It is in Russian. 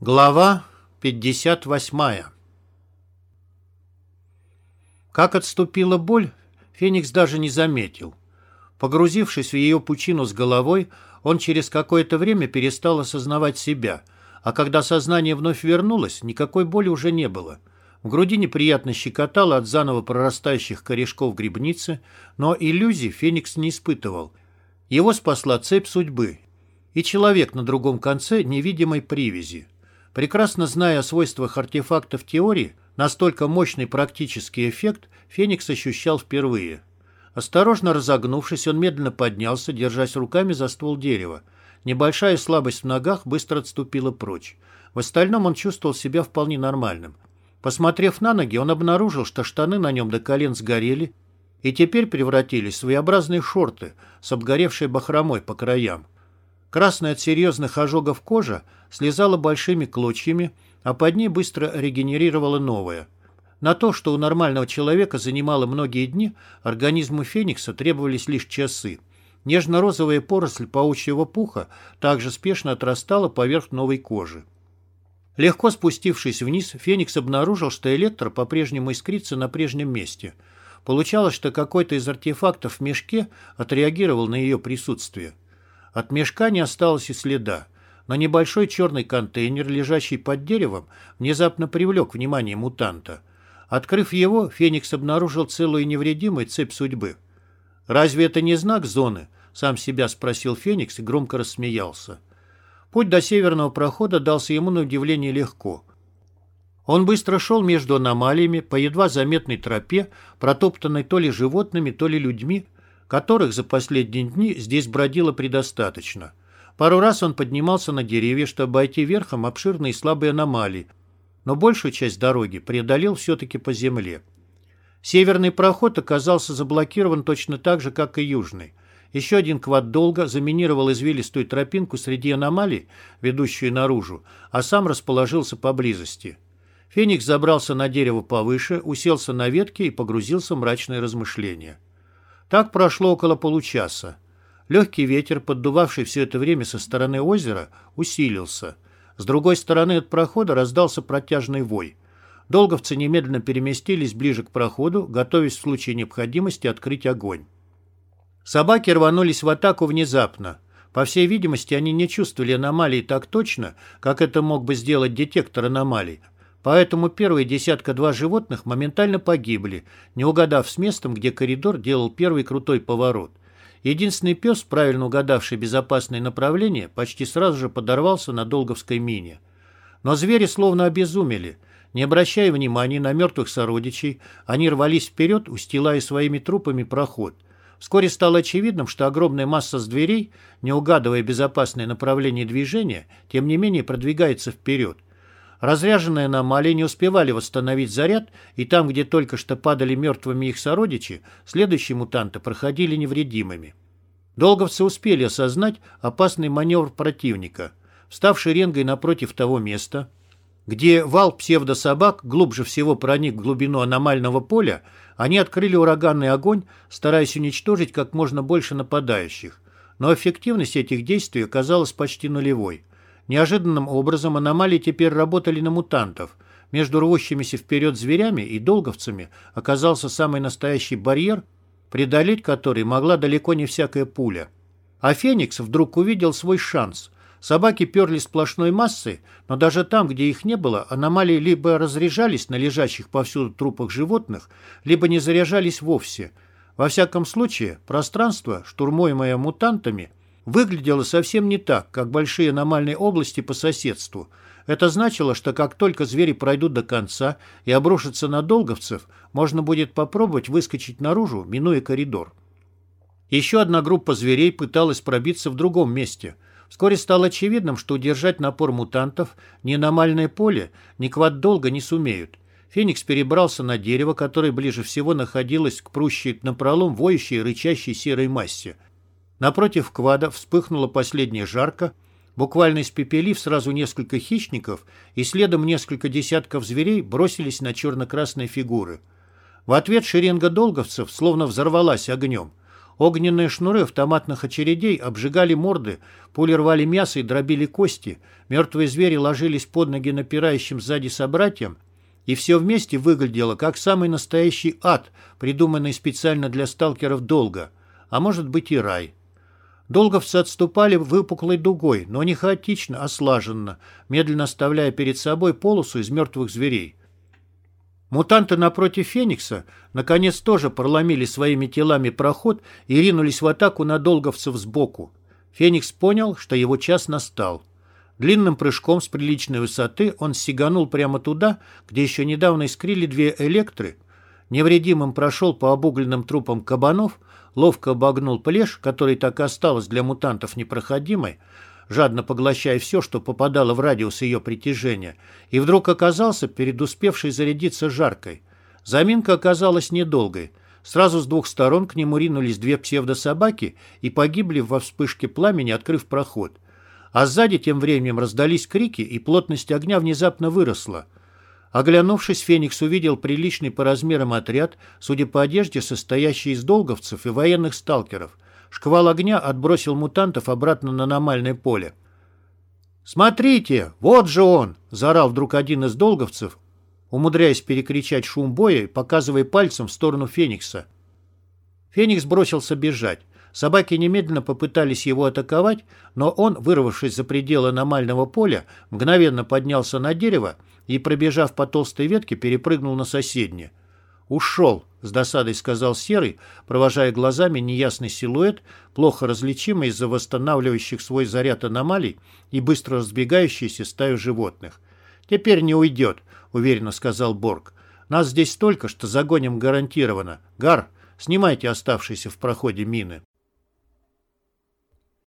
Глава 58 Как отступила боль, Феникс даже не заметил. Погрузившись в ее пучину с головой, он через какое-то время перестал осознавать себя, а когда сознание вновь вернулось, никакой боли уже не было. В груди неприятно щекотало от заново прорастающих корешков грибницы, но иллюзий Феникс не испытывал. Его спасла цепь судьбы и человек на другом конце невидимой привязи. Прекрасно зная о свойствах артефактов теории, настолько мощный практический эффект Феникс ощущал впервые. Осторожно разогнувшись, он медленно поднялся, держась руками за ствол дерева. Небольшая слабость в ногах быстро отступила прочь. В остальном он чувствовал себя вполне нормальным. Посмотрев на ноги, он обнаружил, что штаны на нем до колен сгорели и теперь превратились в своеобразные шорты с обгоревшей бахромой по краям. Красная от серьезных ожогов кожа слезала большими клочьями, а под ней быстро регенерировала новая. На то, что у нормального человека занимало многие дни, организму Феникса требовались лишь часы. Нежно-розовая поросль паучьего пуха также спешно отрастала поверх новой кожи. Легко спустившись вниз, Феникс обнаружил, что электро по-прежнему искрится на прежнем месте. Получалось, что какой-то из артефактов в мешке отреагировал на ее присутствие. От мешка не осталось и следа, но небольшой черный контейнер, лежащий под деревом, внезапно привлек внимание мутанта. Открыв его, Феникс обнаружил целую невредимую цепь судьбы. «Разве это не знак зоны?» — сам себя спросил Феникс и громко рассмеялся. Путь до северного прохода дался ему на удивление легко. Он быстро шел между аномалиями по едва заметной тропе, протоптанной то ли животными, то ли людьми, которых за последние дни здесь бродило предостаточно. Пару раз он поднимался на деревья, чтобы обойти верхом обширные слабые аномалии, но большую часть дороги преодолел все-таки по земле. Северный проход оказался заблокирован точно так же, как и южный. Еще один квад долго заминировал извилистую тропинку среди аномалий, ведущую наружу, а сам расположился поблизости. Феникс забрался на дерево повыше, уселся на ветке и погрузился в мрачные размышления. Так прошло около получаса. Легкий ветер, поддувавший все это время со стороны озера, усилился. С другой стороны от прохода раздался протяжный вой. Долговцы немедленно переместились ближе к проходу, готовясь в случае необходимости открыть огонь. Собаки рванулись в атаку внезапно. По всей видимости, они не чувствовали аномалии так точно, как это мог бы сделать детектор аномалий, Поэтому первые десятка-два животных моментально погибли, не угадав с местом, где коридор делал первый крутой поворот. Единственный пес, правильно угадавший безопасное направление, почти сразу же подорвался на Долговской мине. Но звери словно обезумели. Не обращая внимания на мертвых сородичей, они рвались вперед, устилая своими трупами проход. Вскоре стало очевидным, что огромная масса с дверей, не угадывая безопасное направление движения, тем не менее продвигается вперед. Разряженные аномалии не успевали восстановить заряд, и там, где только что падали мертвыми их сородичи, следующие мутанты проходили невредимыми. Долговцы успели осознать опасный маневр противника. Встав шеренгой напротив того места, где вал псевдособак глубже всего проник в глубину аномального поля, они открыли ураганный огонь, стараясь уничтожить как можно больше нападающих. Но эффективность этих действий оказалась почти нулевой. Неожиданным образом аномалии теперь работали на мутантов. Между рвущимися вперед зверями и долговцами оказался самый настоящий барьер, преодолеть который могла далеко не всякая пуля. А Феникс вдруг увидел свой шанс. Собаки перли сплошной массой, но даже там, где их не было, аномалии либо разряжались на лежащих повсюду трупах животных, либо не заряжались вовсе. Во всяком случае, пространство, штурмуемое мутантами, выглядело совсем не так, как большие аномальные области по соседству. Это значило, что как только звери пройдут до конца и обрушатся на долговцев, можно будет попробовать выскочить наружу, минуя коридор. Еще одна группа зверей пыталась пробиться в другом месте. Вскоре стало очевидным, что удержать напор мутантов ни аномальное поле, ни квад долго не сумеют. Феникс перебрался на дерево, которое ближе всего находилось к прущей напролом воющей и рычащей серой массе – Напротив квада вспыхнула последняя жарко, буквально испепелив сразу несколько хищников, и следом несколько десятков зверей бросились на черно-красные фигуры. В ответ шеренга долговцев словно взорвалась огнем. Огненные шнуры автоматных очередей обжигали морды, пули рвали мясо и дробили кости, мертвые звери ложились под ноги напирающим сзади собратьям, и все вместе выглядело как самый настоящий ад, придуманный специально для сталкеров долго, а может быть и рай. Долговцы отступали выпуклой дугой, но не хаотично, а слаженно, медленно оставляя перед собой полосу из мертвых зверей. Мутанты напротив Феникса наконец тоже проломили своими телами проход и ринулись в атаку на долговцев сбоку. Феникс понял, что его час настал. Длинным прыжком с приличной высоты он сиганул прямо туда, где еще недавно искрили две электры, невредимым прошел по обугленным трупам кабанов, ловко обогнул плешь, который так и осталась для мутантов непроходимой, жадно поглощая все, что попадало в радиус ее притяжения, и вдруг оказался перед успевшей зарядиться жаркой. Заминка оказалась недолгой. Сразу с двух сторон к нему ринулись две псевдособаки и погибли во вспышке пламени, открыв проход. А сзади тем временем раздались крики, и плотность огня внезапно выросла. Оглянувшись, Феникс увидел приличный по размерам отряд, судя по одежде, состоящий из долговцев и военных сталкеров – Шквал огня отбросил мутантов обратно на аномальное поле. «Смотрите, вот же он!» – заорал вдруг один из долговцев, умудряясь перекричать шум боя, показывая пальцем в сторону Феникса. Феникс бросился бежать. Собаки немедленно попытались его атаковать, но он, вырвавшись за пределы аномального поля, мгновенно поднялся на дерево и, пробежав по толстой ветке, перепрыгнул на соседнее. «Ушел», — с досадой сказал Серый, провожая глазами неясный силуэт, плохо различимый из-за восстанавливающих свой заряд аномалий и быстро разбегающейся стаю животных. «Теперь не уйдет», — уверенно сказал Борг. «Нас здесь столько, что загоним гарантированно. Гар, снимайте оставшиеся в проходе мины».